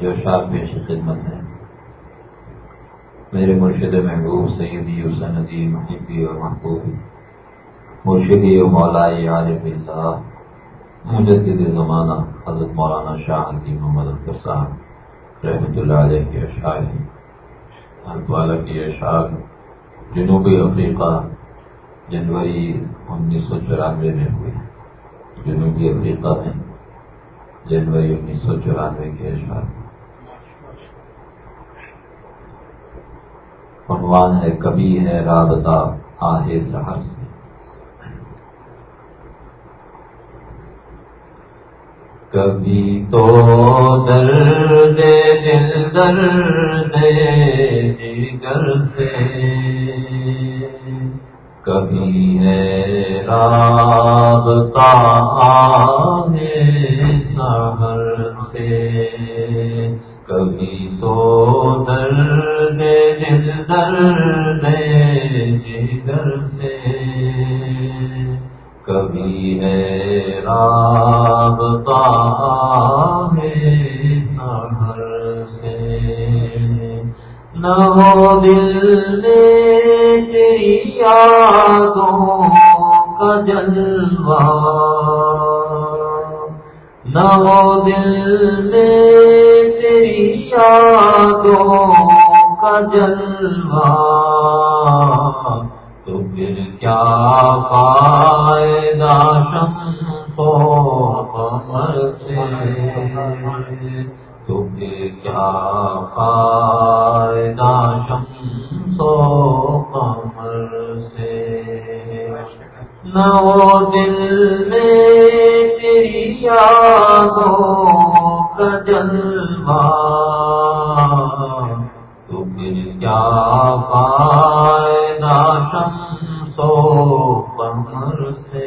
جو شاپ پیش خدمت ہے۔ میرے مرشد محبوب سیدی حسندی محبی اور محبوبی مرشدی مولائی عالم اللہ مجدد زمانہ حضرت مولانا شاہ کی محمد اختر صاحب رحمۃ اللہ علیہ کے اشعار حضرت والا کی اشعار جنوبی افریقہ جنوری انیس سو چورانوے میں ہوئے۔ جنوبی افریقہ میں جنوری انیس سو چورانوے کے اشعار عنوان ہے، کبھی ہے رابطہ آہے سہر سے۔ کبھی تو درد دل درد جگر سے۔ کبھی ہے رابطہ آہے سہر سے۔ کبھی تو درد دل درد جگر سے۔ کبھی ہے رابطہ ہے سہر سے۔ نہ ہو دل میں یادوں کا جلوہ نہ ہو دل میں تیری یادوں کا جلوہ تو پھر کیا فائدہ شمس و قمر سے؟ تو پھر کیا فائدہ؟ نہ وہ دل میں تیری یادوں کا جلوہ۔ تو پھر کیا فائدہ شمس و قمر سے؟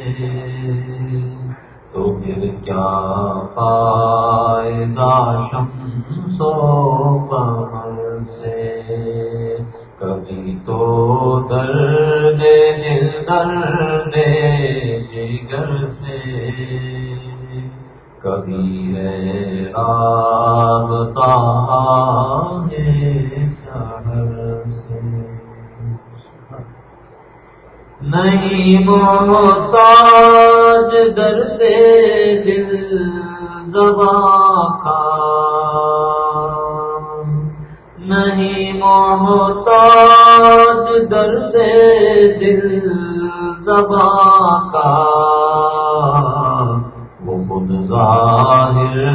تو پھر کیا فائدہ کبھی ہے رابطہ ہے شہر سے نہیں محتاج درد دل زباں کا نہیں محتاج درد دل زباں کا۔ ظاہر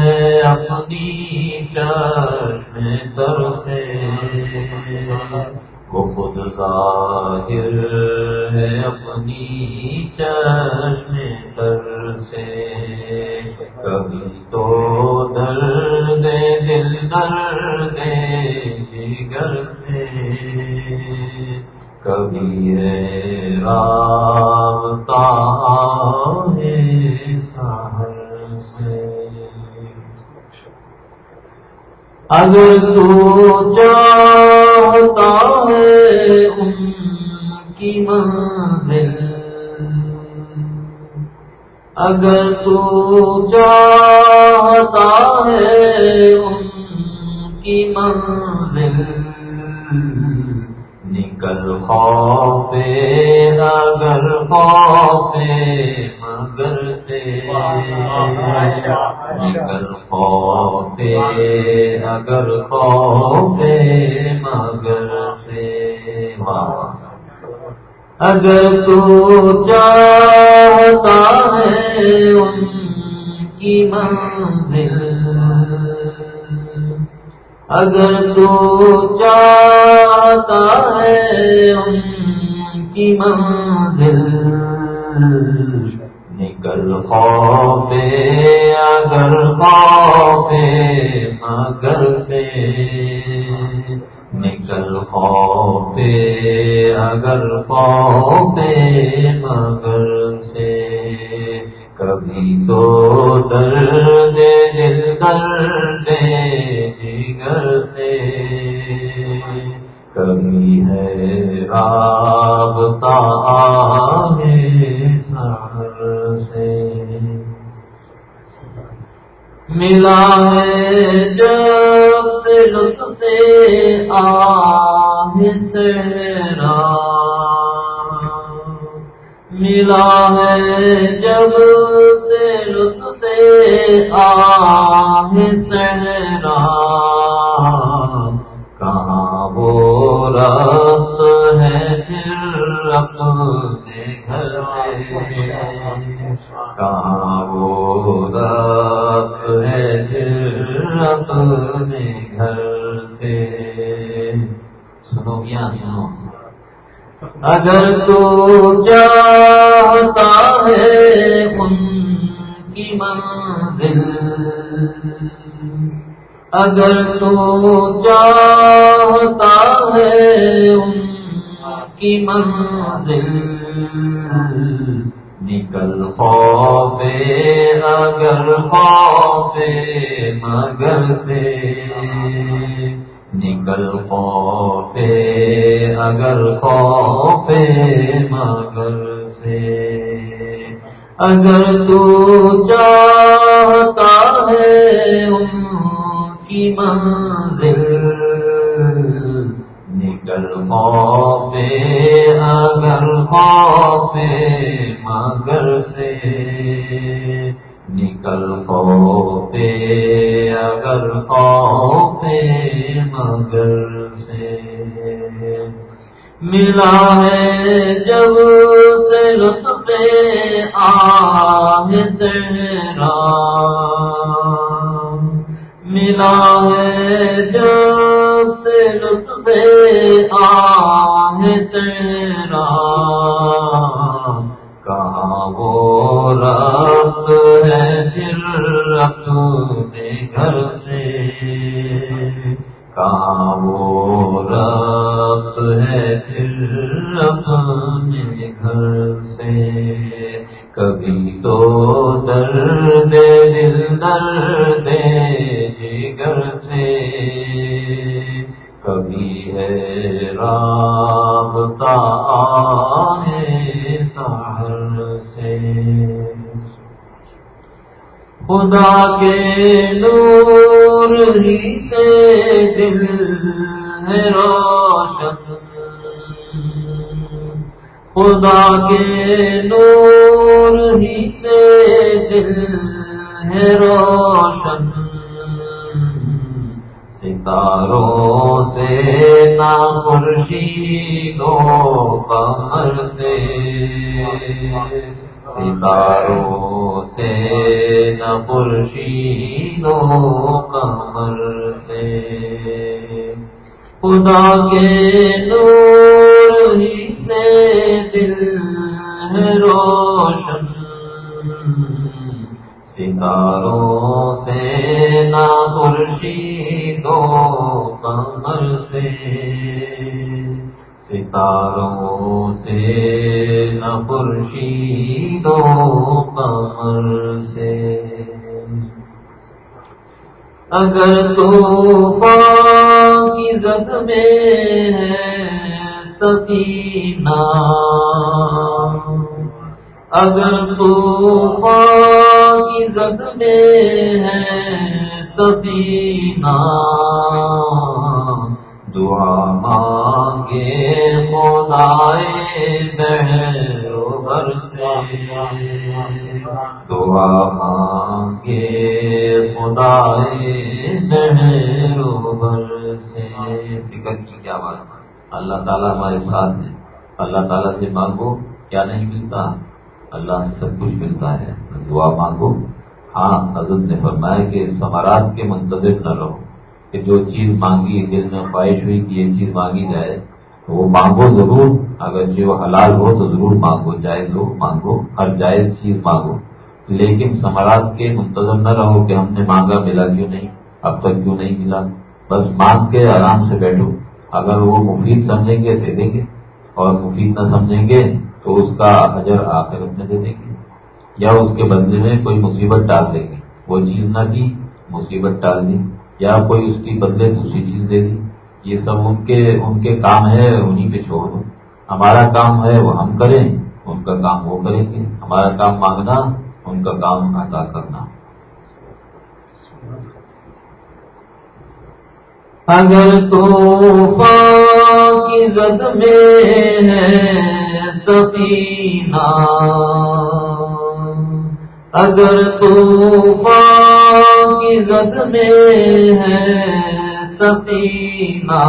ہے اپنی چشم در سے۔ وہ خود ظاہر ہے اپنی چشم در سے۔ کبھی تو درد دل درد جگر سے۔ کبھی ہے رابطہ اگر تو چاہتا ہے ان کی منزل اگر تو چاہتا ہے ان کی منزل نکل خوف اگر خوف مگر سے نکل خوف اگر خوف مگر سے اگر تو چاہتا ہے ان کی منزل، اگر تو چاہتا ہے ان کی منزل۔ نکل خوف اگر خوف مگر سے۔ نکل خوف اگر خوف مگر سے۔ کبھی تو درد دل درد جگر سے۔ کبھی ہے رابطہ ہے ملا ہے جب سے لطف آہ سہرا ملا ہے جب سے لطف آہ اگر تو چاہتا ہے ان کی منزل؟ اگر تو چاہتا ہے ان کی منزل؟ نکل خوف اگر خوف مگر سے۔ نکل خوف اگر خوف مگر سے۔ اگر تو چاہتا ہے ان کی منزل، نکل خوف اگر خوف مگر سے۔ نکل خوف اگر خوف مگر سے۔ ملا ہے جب سے لطف آہ سہرا ملا ہے جب سے لطف آہ سہرا کہاں وہ رات ہے پھر اپنے گھر کے نور ہی سے دل ہے روشن۔ خدا کے نور ہی سے دل ہے روشن۔ ستاروں سے نا خورشیدوں کمر سے۔ ستاروں سے نہ خورشیدوں کمر سے۔ خدا کے نور ہی سے دل ہے روشن۔ ستاروں سے نہ خورشیدوں کمر سے۔ ستاروں سے نہ خورشیدوں کمر سے۔ اگر تو کی زد میں ہے سفینہ، اگر تو کی زد میں ہے سفینہ، دعا مانگے دعا مانگے خدائے بہر سے فکر کی کیا بات اللہ تعالیٰ ہمارے ساتھ ہیں اللہ تعالیٰ سے مانگو کیا نہیں ملتا اللہ سے سب کچھ ملتا ہے دعا مانگو ہاں حضرت نے فرمایا کہ سمارات کے منتظر نہ رہو کہ جو چیز مانگی دل میں خواہش ہوئی کہ یہ چیز مانگی جائے تو وہ مانگو ضرور اگر جو حلال ہو تو ضرور مانگو جائز ہو مانگو ہر جائز چیز مانگو لیکن سمرات کے منتظر نہ رہو کہ ہم نے مانگا، ملا کیوں نہیں؟ اب تک کیوں نہیں ملا؟ بس مانگ کے آرام سے بیٹھو۔ اگر وہ مفید سمجھیں گے، دے دیں گے۔ اور مفید نہ سمجھیں گے تو اس کا اجر آخرت میں دے دیں گے۔ یا اس کے بدلے میں کوئی مصیبت ڈال دیں گے۔ وہ چیز نہ دی مصیبت ڈال دی۔ یا کوئی اس کی بدلے دوسری چیز دے دی۔ یہ سب ان کے ان کے کام ہے، انہیں پہ چھوڑ دو۔ ہمارا کام ہے وہ ہم کریں، ان کا کام وہ کریں گے۔ ہمارا کام مانگنا ان کا کام ادا کرنا۔ اگر تو کی زد میں ہے سفینہ اگر تو کی زد میں ہے سفینہ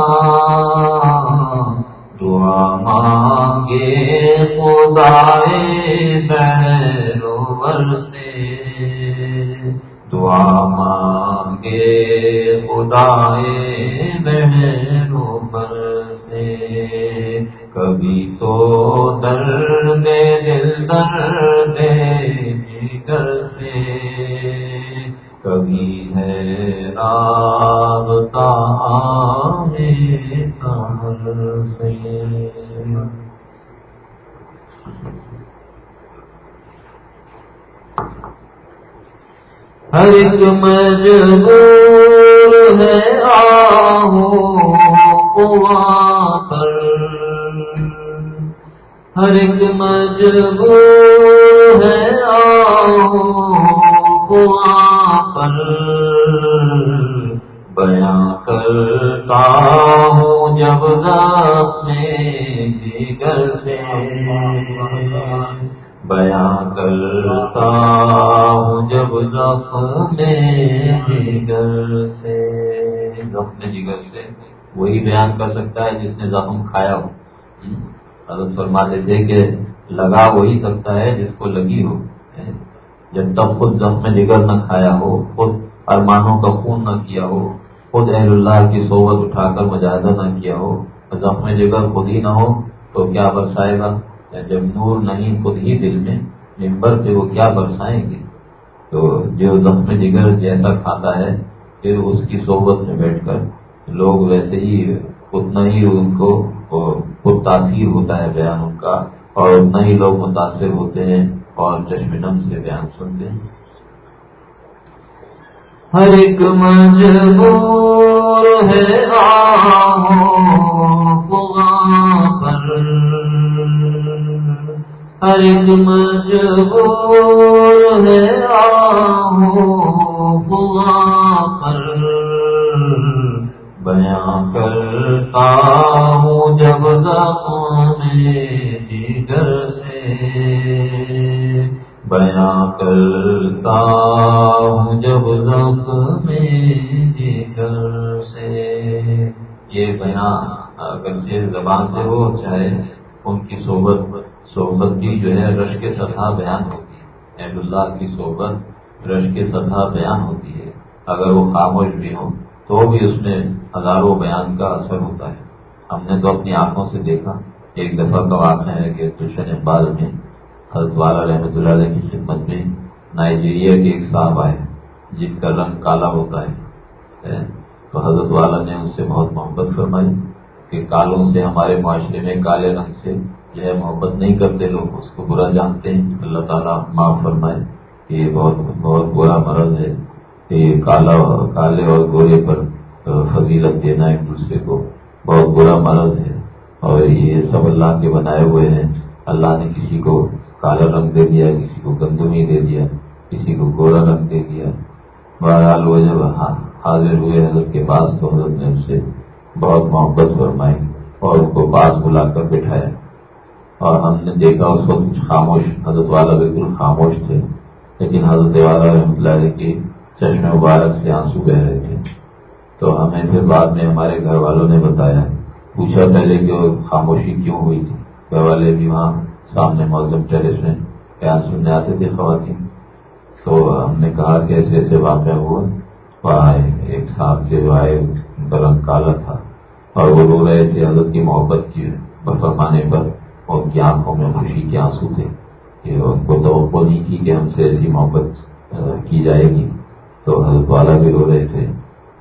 دعا مانگے خدائے بہرور سے۔ دعا مانگے خدائے بہرور سے۔ کبھی تو درد دل درد جگر سے۔ کبھی ہے رابطہ سے۔ ہر ایک مجبور ہے پر ہر ایک مجبور ہے پر بیاں کرتا ہوں جب میں جگر سے۔ بیاں کرتا زخم جگر سے۔ زخم جگر سے۔ وہی بیان کر سکتا ہے جس نے زخم کھایا ہو۔ حضرت فرماتے تھے کہ لگا وہی سکتا ہے جس کو لگی ہو۔ جب تک خود زخم جگر نہ کھایا ہو، خود ارمانوں کا خون نہ کیا ہو، خود اہل اللہ کی صحبت اٹھا کر مجاہدہ نہ کیا ہو زخم جگر خود ہی نہ ہو، تو کیا برسائے گا؟ یعنی جب نور نہیں خود ہی دل میں ممبر پہ وہ کیا برسائیں گے؟ تو جو زخم جگر جیسا کھاتا ہے، پھر اس کی صحبت میں بیٹھ کر لوگ ویسے ہی اتنا ہی ان کو تاثیر ہوتا ہے بیان ان کا، اور اتنا ہی لوگ متاثر ہوتے ہیں اور چشم نم سے بیان سنتے ہیں۔ ہر ایک مجبور ہے ہر ایک مجبور ہے پر بیاں کرتا ہوں جب میں جگر سے بیاں کرتا ہوں جب میں جگر سے، یہ بیاں اگر زبان سے ہو، چاہے ان کی صحبت صحبت کی جو ہے رش کے سطح بیان ہوتی ہے۔ احمد اللہ کی صحبت رش کے سطح بیان ہوتی ہے۔ اگر وہ خاموش بھی ہوں تو بھی اس میں ہزاروں بیان کا اثر ہوتا ہے۔ ہم نے تو اپنی آنکھوں سے دیکھا۔ ایک دفعہ کا واقعہ ہے کہ تشن اقبال میں حضرت والا رحمۃ اللہ علیہ کی خدمت میں نائجیریا کے ایک صاحب آئے جس کا رنگ کالا ہوتا ہے۔ تو حضرت والا نے ان سے بہت محبت فرمائی کہ کالوں سے ہمارے معاشرے میں کالے رنگ سے جو ہے محبت نہیں کرتے لوگ، اس کو برا جانتے ہیں۔ اللہ تعالیٰ معاف فرمائے یہ بہت بہت برا مرض ہے کہ یہ کالا، کالے اور گورے پر فضیلت دینا ایک دوسرے کو بہت برا مرض ہے۔ اور یہ سب اللہ کے بنائے ہوئے ہیں۔ اللہ نے کسی کو کالا رنگ دے دیا، کسی کو گندمی دے دیا، کسی کو گورا رنگ دے دیا۔ بہرحال وہ جب حاضر ہوئے حضرت کے پاس تو حضرت نے ان سے بہت محبت فرمائی اور ان کو پاس بلا کر بٹھایا۔ اور ہم نے دیکھا اس وقت کچھ خاموش، حضرت والا بالکل خاموش تھے، لیکن حضرت والا رحمۃ اللہ علیہ کی چشم مبارک سے آنسو بہ رہے تھے۔ تو ہمیں پھر بعد میں ہمارے گھر والوں نے بتایا، پوچھا پہلے کہ خاموشی کیوں ہوئی تھی؟ گھر والے بھی وہاں سامنے موزم ٹیرس میں بیان سننے آتے تھے، خواتین۔ تو ہم نے کہا کہ ایسے ایسے واقعہ ہوا، وہاں ایک صاحب جو آئے ان کا رنگ کالا تھا اور وہ رو رہے تھے، حضرت کی محبت کی فرمانے پر۔ ان کی آنکھوں میں خوشی کے آنسو تھے کہ ان کو توقع نہیں کی کہ ہم سے ایسی محبت کی جائے گی۔ تو حضرت والا بھی رو رہے تھے۔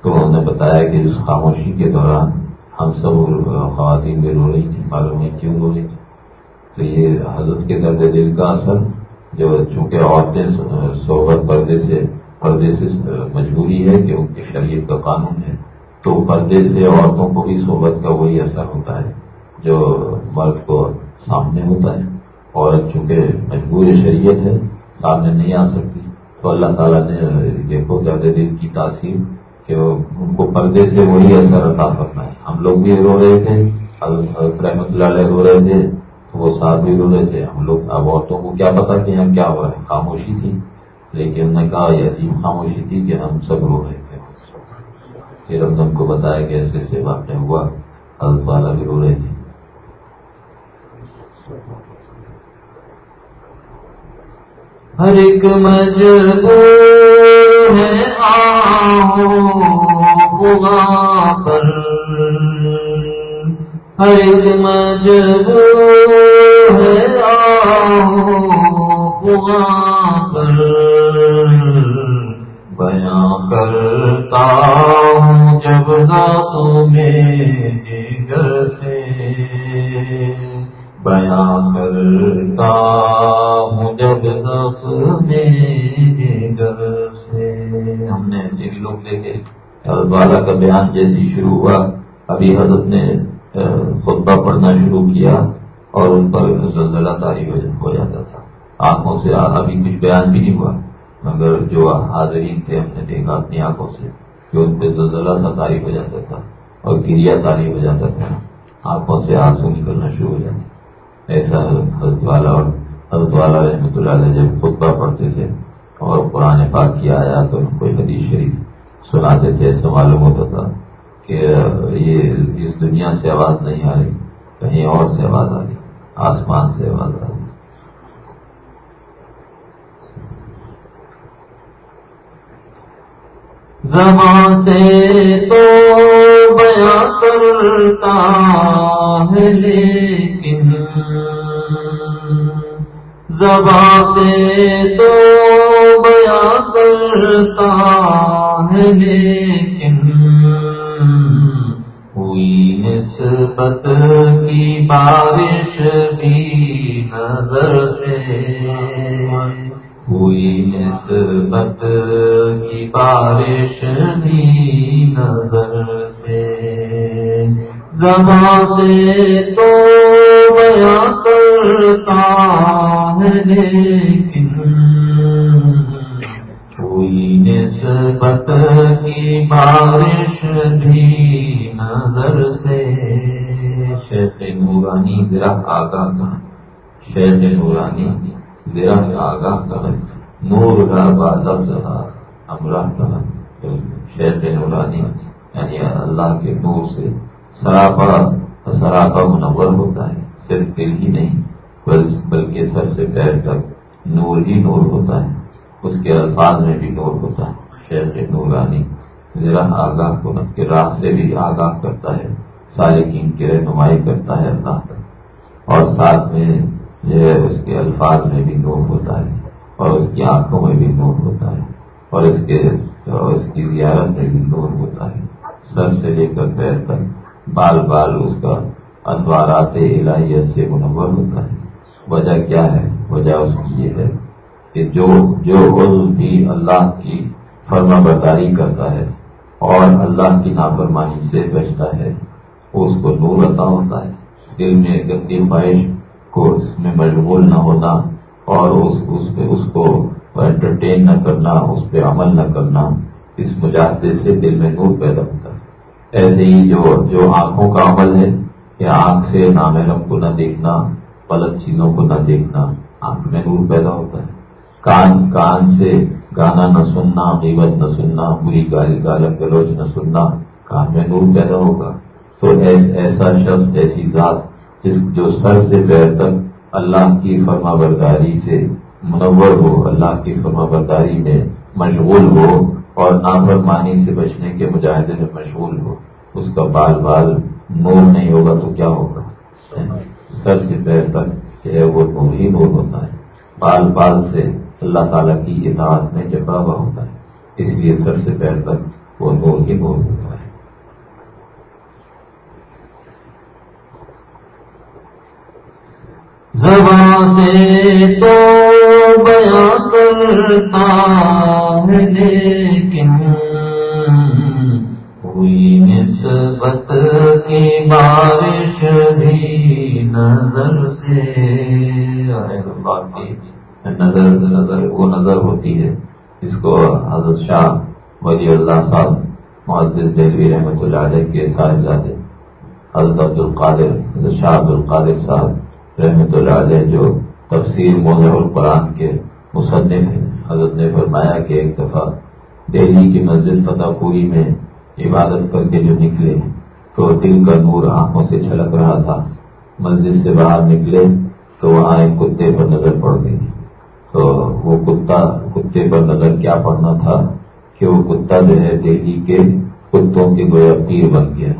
تو انہوں نے بتایا کہ اس خاموشی کے دوران ہم سب خواتین بھی رو رہی تھی معلوم نہیں کیوں رو رہی تھی تو یہ حضرت کے درد دل کا اثر جو چونکہ عورتیں صحبت پردے سے پردے سے مجبوری ہے کہ ان کی شریعت کا قانون ہے، تو پردے سے عورتوں کو بھی صحبت کا وہی اثر ہوتا ہے جو مرد کو سامنے ہوتا ہے۔ عورت چونکہ مجبور شریعت ہے، سامنے نہیں آ سکتی۔ تو اللہ تعالیٰ نے دیکھو درد دل کی تاثیر کہ ان کو پردے سے وہی اثر عطا کرنا ہے ہم لوگ بھی رو رہے تھے، حضرت رحمت اللہ علیہ رو رہے تھے، تو وہ ساتھ بھی رو رہے تھے۔ ہم لوگ اب عورتوں کو کیا پتا کہ یہاں کیا ہو ہے خاموشی تھی۔ لیکن انہوں نے کہا، یہ عجیب خاموشی تھی کہ ہم سب رو رہے تھے۔ پھر ہم کو بتایا کہ ایسے ایسے واقع ہوا، حضرت والا بھی رو رہے تھے۔ ہر ایک مجبور ہے پر۔ ہر ایک مجبور ہے پر۔ بیاں کرتا ہوں جب ذاتوں میں جگر سے۔ بیاں کرتا جب میں سے ہم نے ایسے بھی لوگ دیکھے۔ حضرت والا کا بیان جیسی شروع ہوا۔ ابھی حضرت نے خطبہ پڑھنا شروع کیا اور ان پر زلزلہ تاری ہو جاتا تھا۔ آنکھوں سے ابھی کچھ بیان بھی نہیں ہوا۔ مگر جو حاضرین تھے، ہم نے دیکھا اپنی آنکھوں سے کہ ان پہ زلزلہ سا تاری ہو جاتا تھا اور گریا تاری ہو جاتا تھا۔ آنکھوں سے آنسو نکلنا شروع ہو جاتا ایسا حضرت والا اور حضرت والا رحمۃ اللہ علیہ جب خطبہ پڑھتے تھے اور قرآن پاک کی آیا تو ان کو حدیث شریف سناتے تھے، ایسا معلوم ہوتا تھا کہ یہ اس دنیا سے آواز نہیں آ رہی، کہیں اور سے آواز آ رہی، آسمان سے آواز آ رہی۔ زبان سے تو بیاں کرتا ہے لیکن زبان سے تو بیاں کرتا ہے لیکن ہوئی نسبت کی بارش بھی نظر سے ہوئی نسبت کی بارش بھی نظر سے زبان سے تو بیاں کرتا ہے لیکن ہوئی نسبت کی بارش بھی نظر سے شیخ نورانی ذرا آگاہ کا شیخ نورانی ذرا آگاہ کرن نور کا لفظ امراہ کرن شیخ نورانی یعنی اللہ کے نور سے سراپا سراپا منور ہوتا ہے، صرف دل ہی نہیں، بلکہ سر سے پیر تک نور ہی نور ہوتا ہے۔ اس کے الفاظ میں بھی نور ہوتا ہے۔ شیخ نورانی ذرا آگاہ کو کے راہ سے بھی آگاہ کرتا ہے۔ سالکین کی رہنمائی کرتا ہے اللہ اور ساتھ میں جو ہے، اس کے الفاظ میں بھی نور ہوتا ہے۔ اور اس کی آنکھوں میں بھی نور ہوتا ہے۔ اور اس کے اس کی زیارت میں بھی نور ہوتا ہے۔ سر سے لے کر پیر تک بال بال اس کا انوارات الہیت سے منور ہوتا ہے۔ وجہ کیا ہے؟ وجہ اس کی یہ ہے کہ جو جو بھی اللہ کی فرما برداری کرتا ہے اور اللہ کی نافرمانی سے بچتا ہے وہ اس کو نور عطا ہوتا ہے۔ دل میں گندی خواہش کو اس میں مشغول نہ ہونا اور اس اس پہ، اس کو انٹرٹین نہ کرنا، اس پہ عمل نہ کرنا، اس مجاہدے سے دل میں نور پیدا ہوتا ہے۔ ایسے ہی جو جو آنکھوں کا عمل ہے کہ آنکھ سے نامحرم کو نہ دیکھنا، غلط چیزوں کو نہ دیکھنا، آنکھ میں نور پیدا ہوتا ہے۔ کان کان سے گانا نہ سننا، غیبت نہ سننا، بری گالی گالب، گلوچ نہ سننا، کان میں نور پیدا ہوگا۔ تو ایسا شخص، ایسی ذات جس جو سر سے پیر تک اللہ کی فرما برداری سے منور ہو، اللہ کی فرما برداری میں مشغول ہو اور نافرمانی سے بچنے کے مجاہدے میں مشغول ہو، اس کا بال بال نور نہیں ہوگا تو کیا ہوگا؟ سر سے پیر تک جو ہے وہ نور ہی نور ہوتا ہے۔ بال بال سے اللہ تعالیٰ کی اطاعت میں جبڑا ہوا ہوتا ہے۔ اس لیے سر سے پیر تک وہ نور ہی نور ہوتا ہے۔ زبان سے تو بیاں کرتا ہے لیکن ہوئی نسبت کی بارش بھی نظر سے نظر نظر وہ نظر ہوتی ہے۔ جس کو حضرت شاہ ولی اللہ صاحب محدث دہلوی رحمۃ اللہ علیہ کے صاحبزادے حضرت عبد القادر حضرت شاہ عبد القادر صاحب رحمۃ اللہ علیہ جو تفسیر موضوع القرآن کے مصنف ہیں۔ حضرت نے فرمایا کہ ایک دفعہ دہلی کی مسجد فتح پوری میں عبادت کر کے جو نکلے تو دل کا نور آنکھوں سے چھلک رہا تھا۔ مسجد سے باہر نکلے تو وہاں ایک کتے پر نظر پڑ گئی۔ تو وہ کتا، کتے پر نظر کیا پڑنا تھا کہ وہ کتا جو ہے دہلی کے کتوں کے گویا پیر بن گیا۔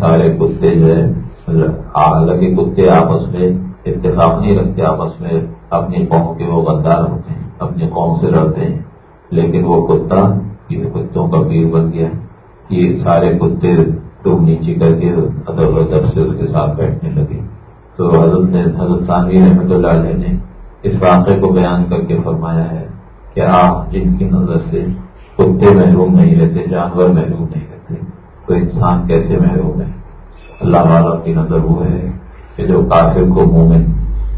سارے کتے جو ہے حالانکہ کتے آپس میں اتفاق نہیں رکھتے، آپس میں اپنی قوم کے وہ غدار ہوتے ہیں، اپنی قوم سے لڑتے ہیں۔ لیکن وہ کتا، یہ کتوں کا پیر بن گیا۔ یہ سارے کتے ڈوب نیچے کر کے ادب ادب سے اس کے ساتھ بیٹھنے لگے۔ تو حضرت نے، حضرت ثانوی رحمۃ اللہ علیہ نے اس واقعے کو بیان کر کے فرمایا ہے کہ آپ جن کی نظر سے کتے محروم نہیں رہتے، جانور محروم نہیں رہتے، تو انسان کیسے محروم ہے؟ اللہ والا کی نظر وہ ہے۔ کہ جو کافر کو مومن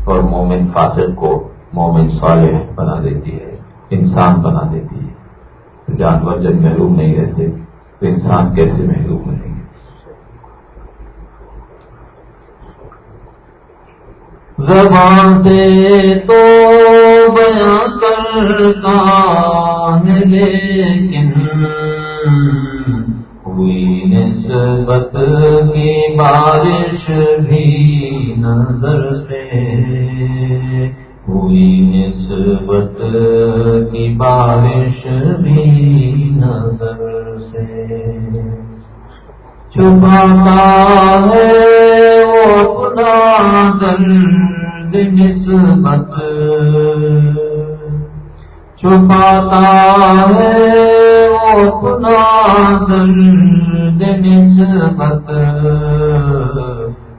اور مومن فاسق کو مومن صالح بنا دیتی ہے، انسان بنا دیتی ہے۔ جانور جب محروم نہیں رہتے، تو انسان کیسے محروم رہیں گے؟ زبان سے تو بیاں کرتا ہے، لیکن ہوئی نسبت کی بارش بھی نظر سے۔ ہوئی نسبت کی بارش بھی نظر سے۔ چھپاتا ہے وہ اپنا درد نسبت۔ چھپاتا ہے نسبت،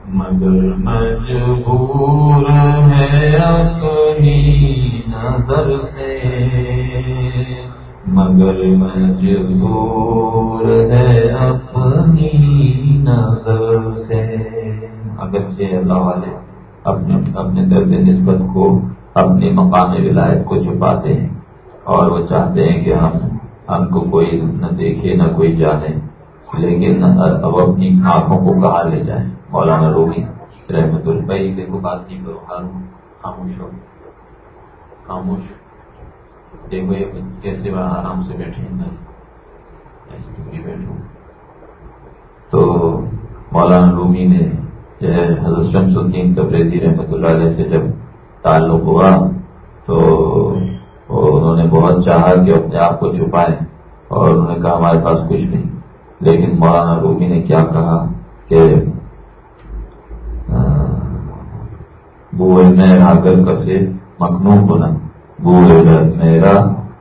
مگر مجبور ہے اپنی نظر سے۔ مگر مجبور ہے اپنی نظر سے۔ اگرچہ اللہ والے اپنے اپنے درد نسبت کو، اپنے مقام ولایت کو چھپاتے ہیں اور وہ چاہتے ہیں کہ ہم ہم کو کوئی نہ دیکھے، نہ کوئی جانے لیکن اب اپنی آنکھوں کو کہاں لے جائیں؟ مولانا رومی، رحمت البئی دیکھو بات نہیں کرو ہاروں خاموش ہو۔ خاموش۔ دیکھو یہ کیسے آرام سے بیٹھے ایسے بیٹھو تو مولانا رومی نے جو ہے، حضرت شمس الدین تبریزی رحمت اللہ علیہ سے جب تعلق ہوا، تو اور انہوں نے بہت چاہا کہ اپنے آپ کو چھپائے اور انہوں نے کہا ہمارے پاس کچھ نہیں۔ لیکن مولانا رومی نے کیا کہا کہ بوئے میرا گر کسے مکھنوں کنن بوئے میرا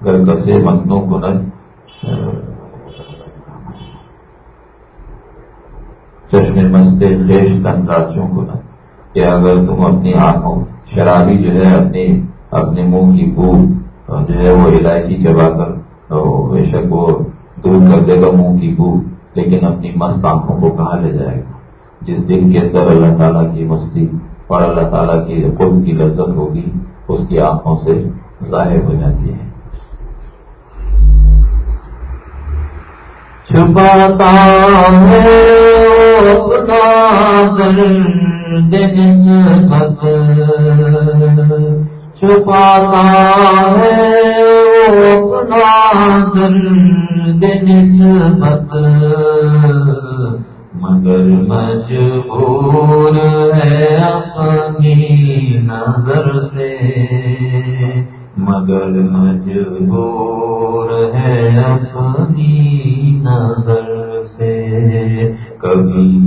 گر کسے مکھنوں کنن چشمے مستے خیش تن راچوں کنن کہ اگر تم اپنی آنکھوں، شرابی جو ہے، اپنی، اپنے منہ کی بو جو ہے وہ الائچی چبا کر بے شک وہ دور کر دے گا منہ کی بو، لیکن اپنی مست آنکھوں کو کہاں لے جائے گا؟ جس دن کے اندر اللہ تعالیٰ کی مستی اور اللہ تعالیٰ کی خود کی لذت ہوگی، اس کی آنکھوں سے ظاہر ہو جاتی ہے۔ چھپاتا ہے نسبت چھپاتا ہے اپنا درد نسبت۔ مگر مجبور ہے اپنی نظر سے۔ مگر مجبور ہے اپنی نظر سے۔ کبھی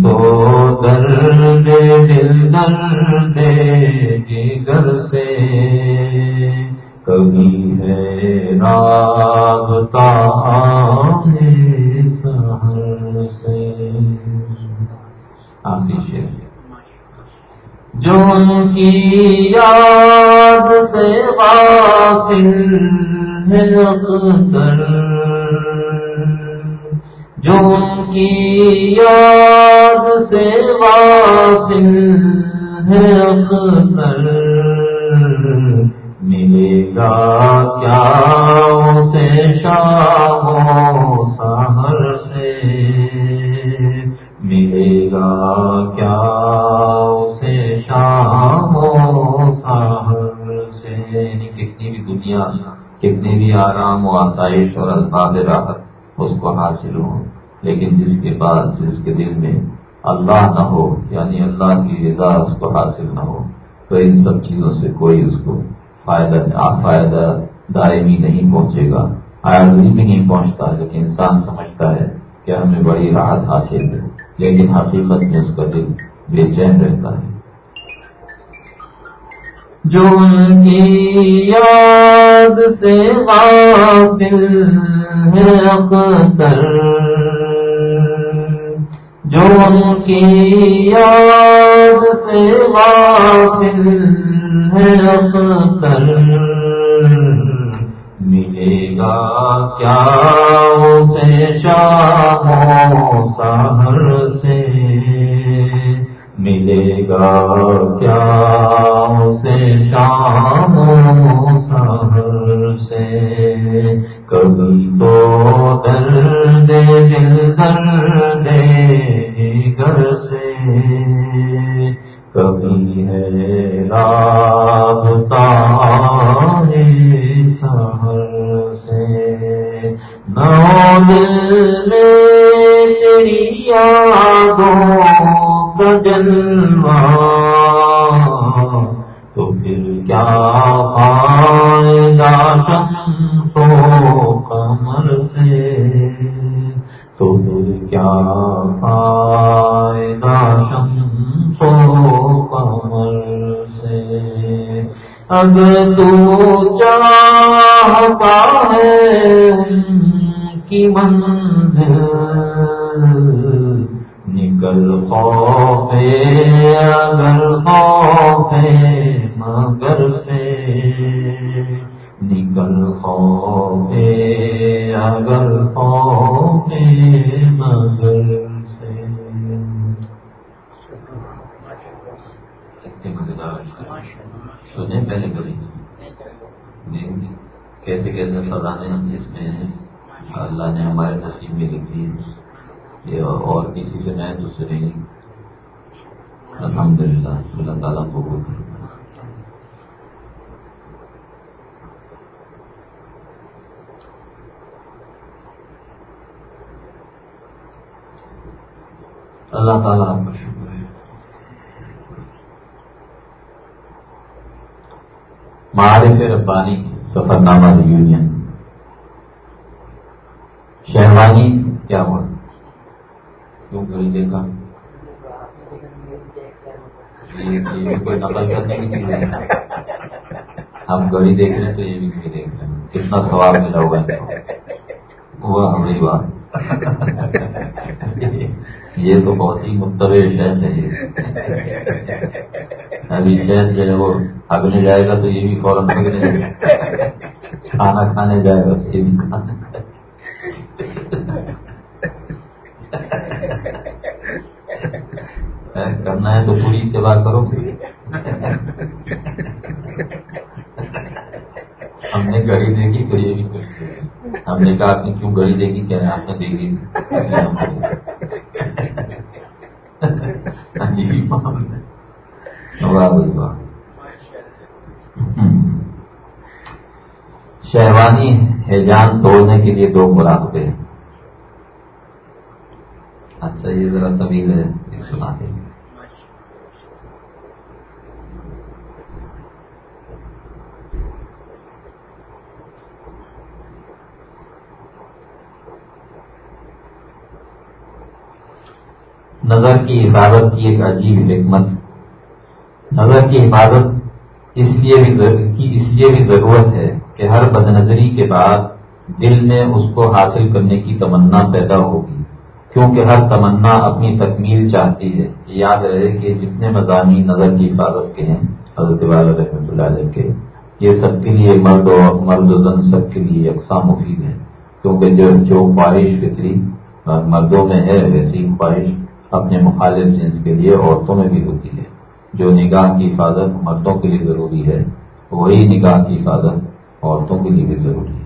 ان کی یاد سے غافل ہے اختر جو ان کی یاد سے غافل ہے ملے گا کیا اسے شام آرام و آسائش اور الفاظ راحت اس کو حاصل ہوں۔ لیکن جس کے بعد جس کے دل میں اللہ نہ ہو یعنی اللہ کی رضا اس کو حاصل نہ ہو، تو ان سب چیزوں سے کوئی اس کو فائدہ فائدہ دائمی نہیں پہنچے گا۔ آیا بھی نہیں پہنچتا، لیکن انسان سمجھتا ہے کہ ہمیں بڑی راحت حاصل ہے، لیکن حقیقت میں اس کا دل بے چین رہتا ہے۔ جو ان کی یاد سے غافل ہے اختر۔ جو ان کی یاد سے غافل ہے اختر۔ ملے گا کیا اسے شاہ سہر سے؟ ملے گا کیا اسے شام سہر سے کبھی تو درد دل درد گھر سے کبھی ہے رابطہ سہر سے نو دل تیری یادوں جلوا تو پھر کیا فائدہ سو کمر سے؟ تو پھر کیا فائدہ سو کمر سے؟ اگر تو سنے پہلے کبھی کیسے کیسے فضانے اس میں اللہ نے ہمارے نصیب میں لکھی یہ اور کسی سے میں دوسرے نہیں۔ الحمد للہ اللہ تعالیٰ کو اللہ تعالیٰ آپ کا شکر ہے معارف ربانی سفر نامہ یونین۔ شہوانی کیا ہوا؟ کیوں گھڑی دیکھا؟ کوئی نقل کرنے کی چیز ہے۔ ہم گھڑی دیکھ رہے ہیں تو یہ بھی گھڑی دیکھ رہے ہیں۔ کتنا سوال ملا ہوا ہے وہ ہماری بات۔ یہ تو بہت ہی متبع شہر ہے ابھی شہر جو ہے وہ اگنے جائے گا تو یہ بھی فوراً پکڑنے گا۔ کھانا کھانے جائے گا تو یہ بھی کھانا کرنا ہے تو پوری اتباع کرو۔ گے ہم نے گڑی دیکھی تو یہ بھی ہم نے کہا کہ کیوں گڑی دیکھی؟ کیا آپ نے دیکھی۔ ہاں جی، شہوانی ہے جان توڑنے کے لیے دو مراقبے اچھا یہ ذرا طویل ہے سنا دیں۔ نظر کی حفاظت کی ایک عجیب حکمت۔ نظر کی حفاظت اس لیے بھی اس لیے بھی ضرورت ہے کہ ہر بد نظری کے بعد دل میں اس کو حاصل کرنے کی تمنا پیدا ہوگی۔ کیونکہ ہر تمنا اپنی تکمیل چاہتی ہے۔ یاد رہے کہ جتنے مضامین نظر کی حفاظت کے ہیں، حضرت والا رحمۃ اللہ علیہ کے، یہ سب کے لیے مرد و مرد و زن سب کے لیے یکساں مفید ہے کیونکہ جو جو خواہش فطری مردوں میں ہے، ویسی خواہش اپنے مخالف جنس کے لیے عورتوں میں بھی ہوتی ہے۔ جو نگاہ کی حفاظت مردوں کے لیے ضروری ہے، وہی نگاہ کی حفاظت عورتوں کے لیے بھی ضروری ہے۔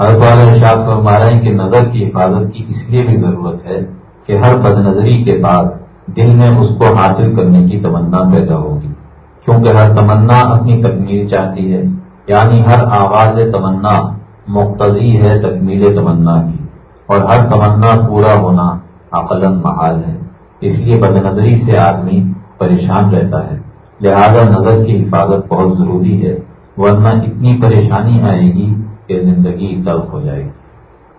ہر بار ارشاد فرما رہے ہیں کہ نظر کی حفاظت کی اس لیے بھی ضرورت ہے کہ ہر بد نظری کے بعد دل میں اس کو حاصل کرنے کی تمنا پیدا ہوگی۔ کیونکہ ہر تمنا اپنی تکمیل چاہتی ہے یعنی ہر آواز تمنا مقتضی ہے تکمیل تمنا کی، اور ہر تمنا پورا ہونا عقل محال ہے۔ اس لیے بد نظری سے آدمی پریشان رہتا ہے۔ لہذا نظر کی حفاظت بہت ضروری ہے۔ ورنہ اتنی پریشانی آئے گی کہ زندگی تلخ ہو جائے گی۔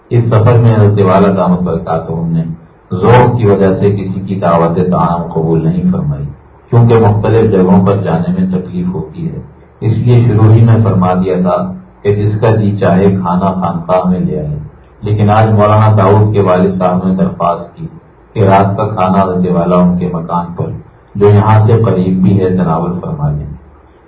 اس سفر میں حضرت والا دامت برکات نے ذوق کی وجہ سے کسی کی دعوت تعام قبول نہیں فرمائی، کیونکہ مختلف جگہوں پر جانے میں تکلیف ہوتی ہے۔ اس لیے شروع ہی میں فرما دیا تھا کہ جس کا جی چاہے کھانا خانقاہ میں لے آئے۔ لیکن آج مولانا داؤد کے والد صاحب نے درخواست کی کہ رات کا کھانا حضرت والا ان کے مکان پر، جو یہاں سے قریب بھی ہے، تناول فرما لیں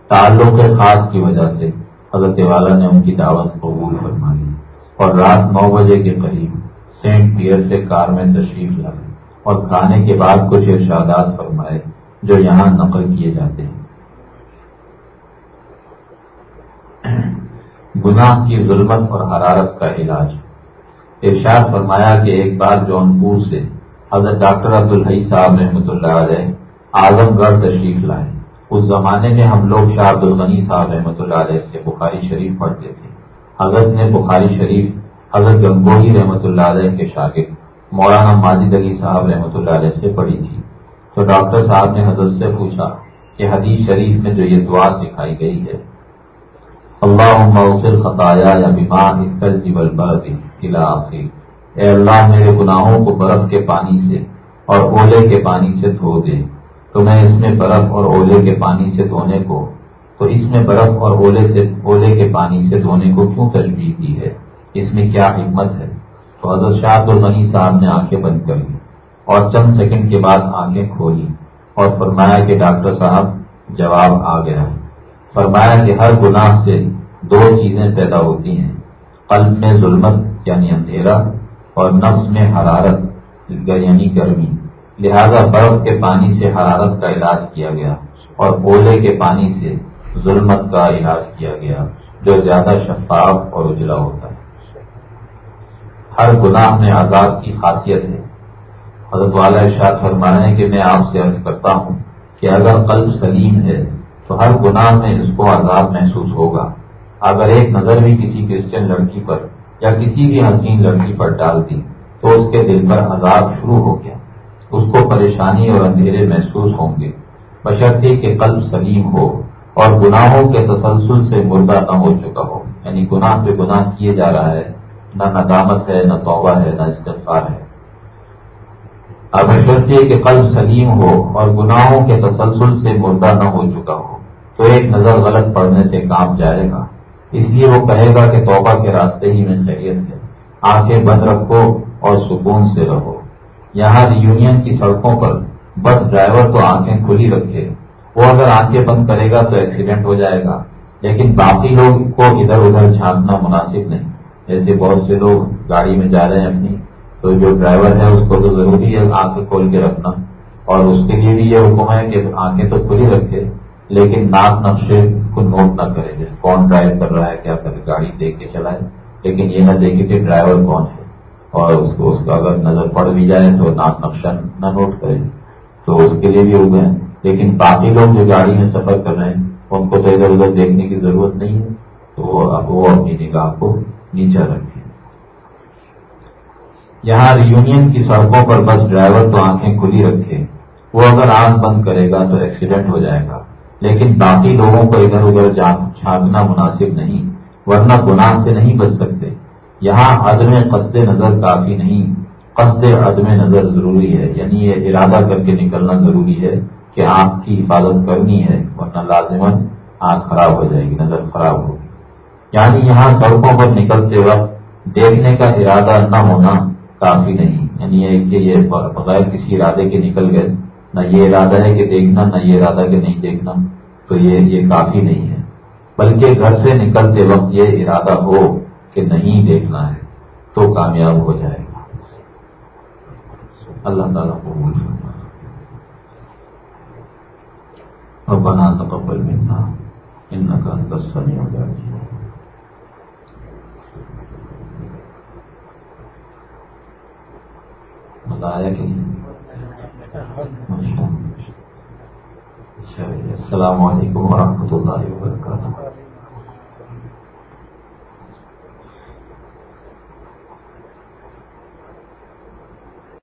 تعلق خاص کی وجہ سے۔ حضرت والا نے ان کی دعوت قبول فرما لی اور رات نو بجے کے قریب سینٹ پیئر سے کار میں تشریف لائے اور کھانے کے بعد کچھ ارشادات فرمائے جو یہاں نقل کیے جاتے ہیں۔ گناہ کی ظلمت اور حرارت کا علاج۔ ارشاد فرمایا کہ ایک بار جونپور سے حضرت ڈاکٹر عبد الحی صاحب رحمۃ اللہ علیہ اعظم گڑھ تشریف لائے۔ اس زمانے میں ہم لوگ شاہ عبد الغنی صاحب رحمۃ اللہ علیہ سے بخاری شریف پڑھتے تھے۔ حضرت نے بخاری شریف، حضرت گنگوہی رحمۃ اللہ علیہ کے شاگرد، مولانا ماجد علی صاحب رحمۃ اللہ علیہ سے پڑھی تھی۔ تو ڈاکٹر صاحب نے حضرت سے پوچھا کہ حدیث شریف میں جو یہ دعا سکھائی گئی ہے اللہ موسل خطایا یا بیمار جبل آخر۔ اے اللہ، میرے گناہوں کو برف کے پانی سے اور اولے کے پانی سے دھو دے۔ تو میں اس میں برف اور اولے کے پانی سے دھونے کو، تو اس میں برف اور اولے سے، اولے کے پانی سے دھونے کو کیوں تجویز دی ہے؟ اس میں کیا حکمت ہے؟ تو حضرت شاہ الغنی صاحب نے آنکھیں بند کر لی اور چند سیکنڈ کے بعد آنکھیں کھولی اور فرمایا کہ ڈاکٹر صاحب، جواب آ گیا۔ فرمایا کہ ہر گناہ سے دو چیزیں پیدا ہوتی ہیں، قلب میں ظلمت یعنی اندھیرا اور نفس میں حرارت یعنی گرمی۔ لہذا برف کے پانی سے حرارت کا علاج کیا گیا اور اولے کے پانی سے ظلمت کا علاج کیا گیا، جو زیادہ شفاف اور اجلا ہوتا ہے۔ ہر گناہ میں عذاب کی خاصیت ہے۔ حضرت والا ارشاد فرمایا کہ میں آپ سے عرض کرتا ہوں کہ اگر قلب سلیم ہے تو ہر گناہ میں اس کو عذاب محسوس ہوگا۔ اگر ایک نظر بھی کسی کرسچن لڑکی پر یا کسی بھی حسین لڑکی پر ڈال دی تو اس کے دل پر عذاب شروع ہو گیا۔ اس کو پریشانی اور اندھیرے محسوس ہوں گے۔ بشرطے کے قلب سلیم ہو اور گناہوں کے تسلسل سے مردہ نہ ہو چکا ہو۔ یعنی گناہ پہ گناہ کیے جا رہا ہے، نہ ندامت ہے، نہ توبہ ہے، نہ استغفار ہے۔ اب بشرطے کے قلب سلیم ہو اور گناہوں کے تسلسل سے مردہ نہ ہو چکا ہو، تو ایک نظر غلط پڑنے سے کام جائے گا۔ اس لیے وہ کہے گا کہ توبہ کے راستے ہی میں خیریت ہے۔ آنکھیں بند رکھو اور سکون سے رہو۔ یہاں یونین کی سڑکوں پر بس ڈرائیور تو آنکھیں کھلی رکھے۔ وہ اگر آنکھیں بند کرے گا تو ایکسیڈنٹ ہو جائے گا۔ لیکن باقی لوگ کو ادھر ادھر جھانکنا مناسب نہیں۔ جیسے بہت سے لوگ گاڑی میں جا رہے ہیں اپنی، تو جو ڈرائیور ہے اس کو تو ضروری ہے آنکھیں کھول کے رکھنا۔ اور اس کے لیے بھی یہ حکم ہے کہ آنکھیں تو کھلی رکھے، لیکن ناک نقشے کو نوٹ نہ کرے۔ جیسے کون ڈرائیو کر رہا ہے، کیا کرے گاڑی دیکھ کے چلائے۔ لیکن یہ نہ دیکھے کہ ڈرائیور کون ہے۔ اور اس کو اس کا اگر نظر پڑ بھی جائے تو ناک نقشہ نہ نوٹ کرے تو اس کے لیے بھی ہو گئے۔ لیکن باقی لوگ جو گاڑی میں سفر کر رہے ہیں، ان کو تو ادھر ادھر دیکھنے کی ضرورت نہیں ہے۔ تو اب وہ اپنی نگاہ کو نیچا رکھے یہاں ریونین کی سڑکوں پر بس ڈرائیور تو آنکھیں کھلی رکھے وہ اگر آنکھ بند کرے گا تو ایکسیڈنٹ ہو جائے گا۔ لیکن باقی لوگوں کو ادھر ادھر جھانکنا مناسب نہیں، ورنہ گناہ سے نہیں بچ سکتے۔ یہاں عدم قصد نظر کافی نہیں، قصد عدم نظر ضروری ہے یعنی یہ ارادہ کر کے نکلنا ضروری ہے کہ آنکھ کی حفاظت کرنی ہے، ورنہ لازمن آنکھ خراب ہو جائے گی، نظر خراب ہوگی۔ یعنی یہاں سڑکوں پر نکلتے وقت دیکھنے کا ارادہ نہ ہونا کافی نہیں یعنی کہ یہ بغیر کسی ارادے کے نکل گئے، نہ یہ ارادہ ہے کہ دیکھنا، نہ یہ ارادہ کہ نہیں دیکھنا، تو یہ یہ کافی نہیں ہے۔ بلکہ گھر سے نکلتے وقت یہ ارادہ ہو کہ نہیں دیکھنا ہے تو کامیاب ہو جائے گا۔ اللہ تعالیٰ کو اور بنا تقبل ملنا ان کا دستہ نہیں ہو جائے بتایا کہ نہیں؟ اچھا السلام علیکم ورحمۃ اللہ وبرکاتہ۔